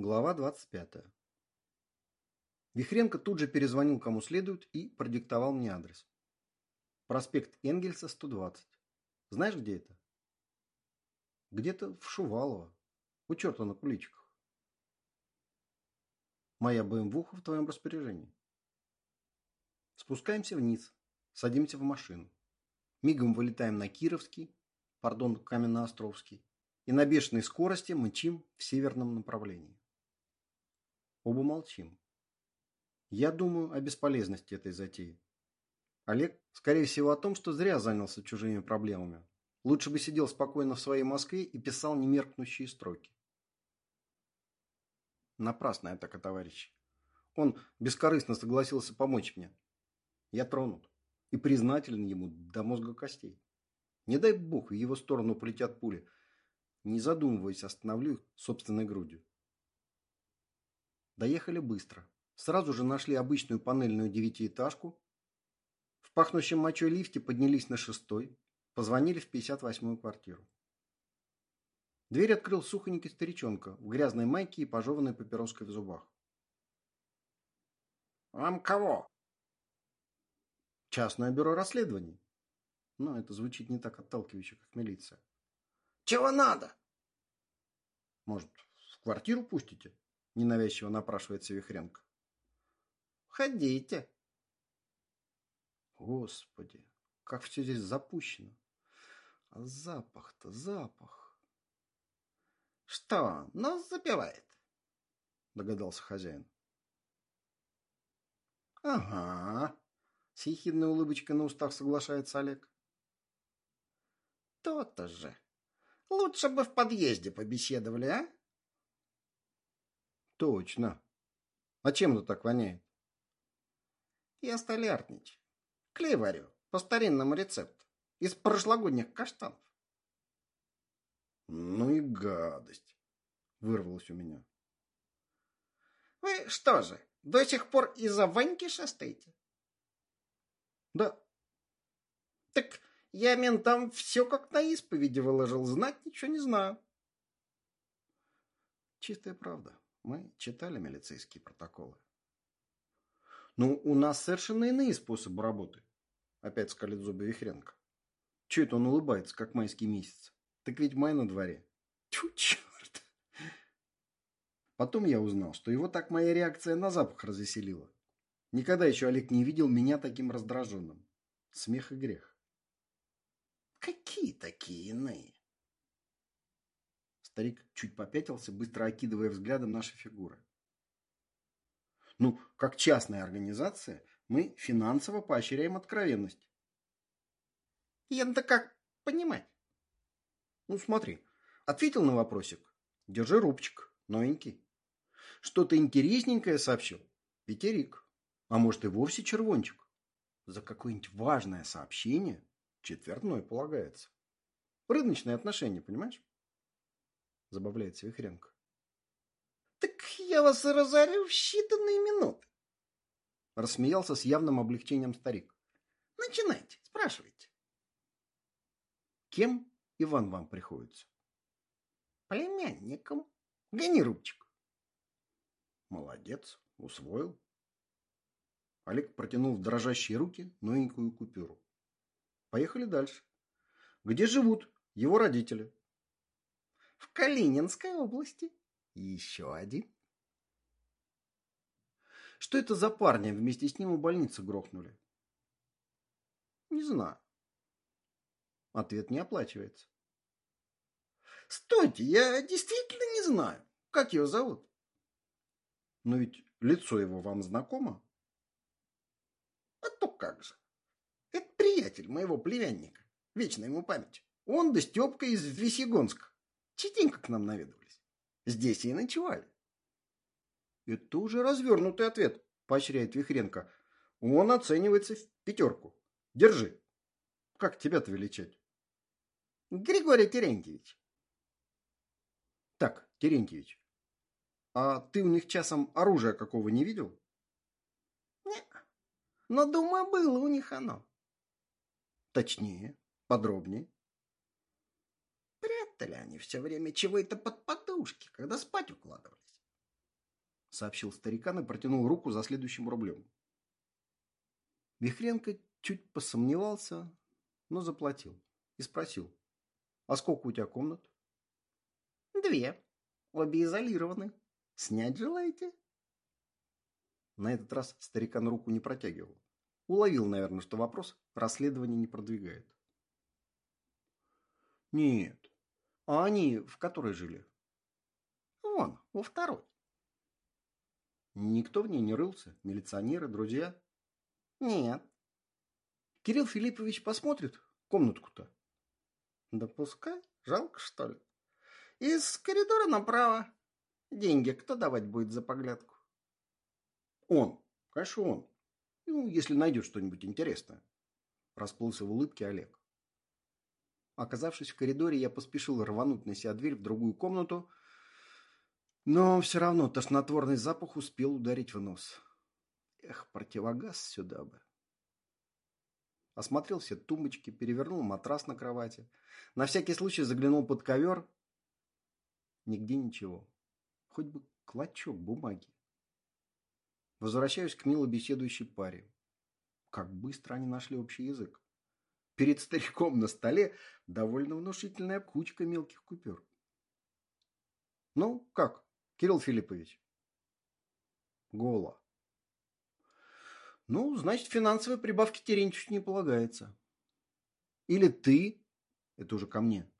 Глава 25. Вихренко тут же перезвонил кому следует и продиктовал мне адрес. Проспект Энгельса, 120. Знаешь, где это? Где-то в Шувалово. У черта на куличках. Моя БМВуха в твоем распоряжении. Спускаемся вниз. Садимся в машину. Мигом вылетаем на Кировский, пардон, Каменноостровский, и на бешеной скорости мчим в северном направлении. Оба молчим. Я думаю о бесполезности этой затеи. Олег, скорее всего, о том, что зря занялся чужими проблемами. Лучше бы сидел спокойно в своей Москве и писал немеркнущие строки. Напрасная атака, товарищи. Он бескорыстно согласился помочь мне. Я тронут и признателен ему до мозга костей. Не дай бог, в его сторону полетят пули. Не задумываясь, остановлю их собственной грудью. Доехали быстро. Сразу же нашли обычную панельную девятиэтажку. В пахнущем мочой лифте поднялись на шестой. Позвонили в 58-ю квартиру. Дверь открыл сухонький старичонка в грязной майке и пожеванной папироской в зубах. «Вам кого?» «Частное бюро расследований». Но это звучит не так отталкивающе, как милиция. «Чего надо?» «Может, в квартиру пустите?» Ненавязчиво напрашивается Вихренко. Ходите. Господи, как все здесь запущено. А запах-то, запах. Что, нос запивает? Догадался хозяин. Ага. С ехидной улыбочкой на устах соглашается Олег. То-то же. Лучше бы в подъезде побеседовали, а? Точно. А чем это так воняет? Я столярничаю. Клей варю по старинному рецепту. Из прошлогодних каштанов. Ну и гадость. Вырвалось у меня. Вы что же, до сих пор из-за Ваньки шастаете? Да. Так я ментам все как на исповеди выложил. Знать ничего не знаю. Чистая правда. Мы читали милицейские протоколы. Ну, у нас совершенно иные способы работы. Опять скалит зубы Вихренко. Че это он улыбается, как майский месяц? Так ведь май на дворе. Тьфу, черт. Потом я узнал, что его так моя реакция на запах развеселила. Никогда еще Олег не видел меня таким раздраженным. Смех и грех. Какие такие иные? Старик чуть попятился, быстро окидывая взглядом наши фигуры. Ну, как частная организация, мы финансово поощряем откровенность. Это как понимать? Ну, смотри, ответил на вопросик. Держи рубчик, новенький. Что-то интересненькое сообщил. Пятерик. А может и вовсе червончик. За какое-нибудь важное сообщение четвертной полагается. Рыночные отношения, понимаешь? Забавляется Вихренко. Так я вас разорю в считанные минуты. Рассмеялся с явным облегчением старик. Начинайте, спрашивайте. Кем Иван вам приходится? Племянником. Гони рубчик. Молодец, усвоил. Олег протянул в дрожащие руки новенькую купюру. Поехали дальше. Где живут его родители? В Калининской области. Еще один. Что это за парня вместе с ним у больницы грохнули? Не знаю. Ответ не оплачивается. Стойте, я действительно не знаю. Как его зовут? Но ведь лицо его вам знакомо? А то как же. Это приятель моего племянника. Вечная ему память. Он да Степка из Весегонска. Частенько к нам наведывались. Здесь и ночевали. Это уже развернутый ответ, поощряет Вихренко. Он оценивается в пятерку. Держи. Как тебя-то величать? Григорий Терентьевич. Так, Терентьевич, а ты у них часом оружия какого не видел? Нет. Но, думаю, было у них оно. Точнее, подробнее. Прятали они все время чего-то под подушки, когда спать укладывались. сообщил старикан и протянул руку за следующим рублем. Вихренко чуть посомневался, но заплатил и спросил, а сколько у тебя комнат? Две. Обе изолированы. Снять желаете? На этот раз старикан руку не протягивал. Уловил, наверное, что вопрос расследование не продвигает. Нет. А они в которой жили? Вон, во второй. Никто в ней не рылся? Милиционеры, друзья? Нет. Кирилл Филиппович посмотрит комнатку-то? Да пускай. Жалко, что ли? Из коридора направо. Деньги кто давать будет за поглядку? Он. Конечно, он. Ну, если найдет что-нибудь интересное. Расплылся в улыбке Олег. Оказавшись в коридоре, я поспешил рвануть на себя дверь в другую комнату, но все равно тошнотворный запах успел ударить в нос. Эх, противогаз сюда бы. Осмотрел все тумбочки, перевернул матрас на кровати. На всякий случай заглянул под ковер. Нигде ничего. Хоть бы клочок бумаги. Возвращаюсь к мило беседующей паре. Как быстро они нашли общий язык. Перед стариком на столе довольно внушительная кучка мелких купюр. Ну, как, Кирилл Филиппович? Гола. Ну, значит, финансовой прибавки Терентьевичу не полагается. Или ты, это уже ко мне,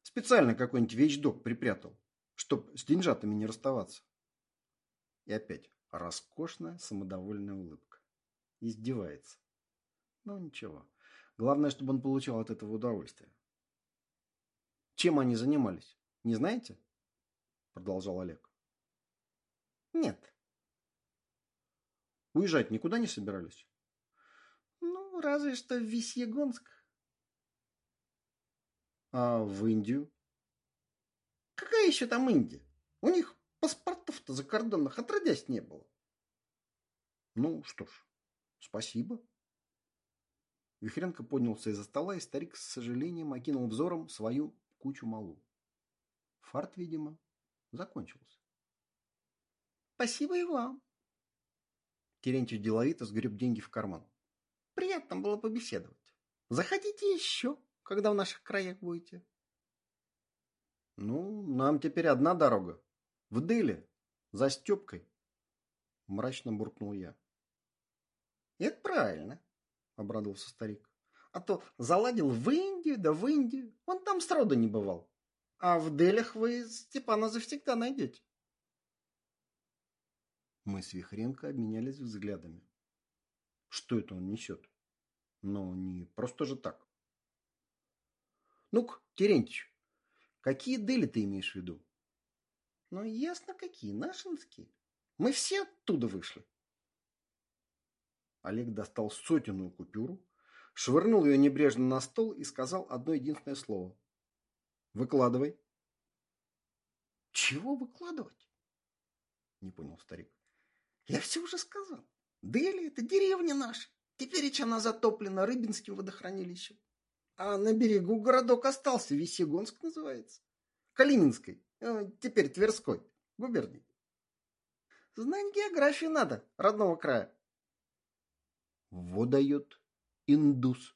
специально какой-нибудь вещдок припрятал, чтоб с деньжатами не расставаться. И опять роскошная самодовольная улыбка. Издевается. Ну, ничего. Главное, чтобы он получал от этого удовольствие. Чем они занимались? Не знаете? Продолжал Олег. Нет. Уезжать никуда не собирались? Ну, разве что в Весьегонск. А в Индию? Какая еще там Индия? У них паспортов-то закордонных отродясь не было. Ну что ж, спасибо. Вихренко поднялся из-за стола, и старик с сожалением окинул взором свою кучу малу. Фарт, видимо, закончился. Спасибо и вам. Терентьев деловито сгреб деньги в карман. Приятно было побеседовать. Заходите еще, когда в наших краях будете. Ну, нам теперь одна дорога. В Дыле, за Степкой. Мрачно буркнул я. Это правильно, обрадовался старик. А то заладил в Индию, да в Индию. Он там сроду не бывал. А в Делях вы Степана завсегда найдете. Мы с Вихренко обменялись взглядами. Что это он несет? Ну, не просто же так. Ну-ка, Терентьевич, какие Дели ты имеешь в виду? Ну, ясно, какие, нашинские. Мы все оттуда вышли. Олег достал сотенную купюру, швырнул ее небрежно на стол и сказал одно единственное слово. «Выкладывай». «Чего выкладывать?» Не понял старик. «Я все уже сказал. Дели – это деревня наша. Теперь она затоплена Рыбинским водохранилищем. А на берегу городок остался, Весегонск называется. Калининской, э, теперь Тверской, губернии. Знать географию надо, родного края. Во дает индус.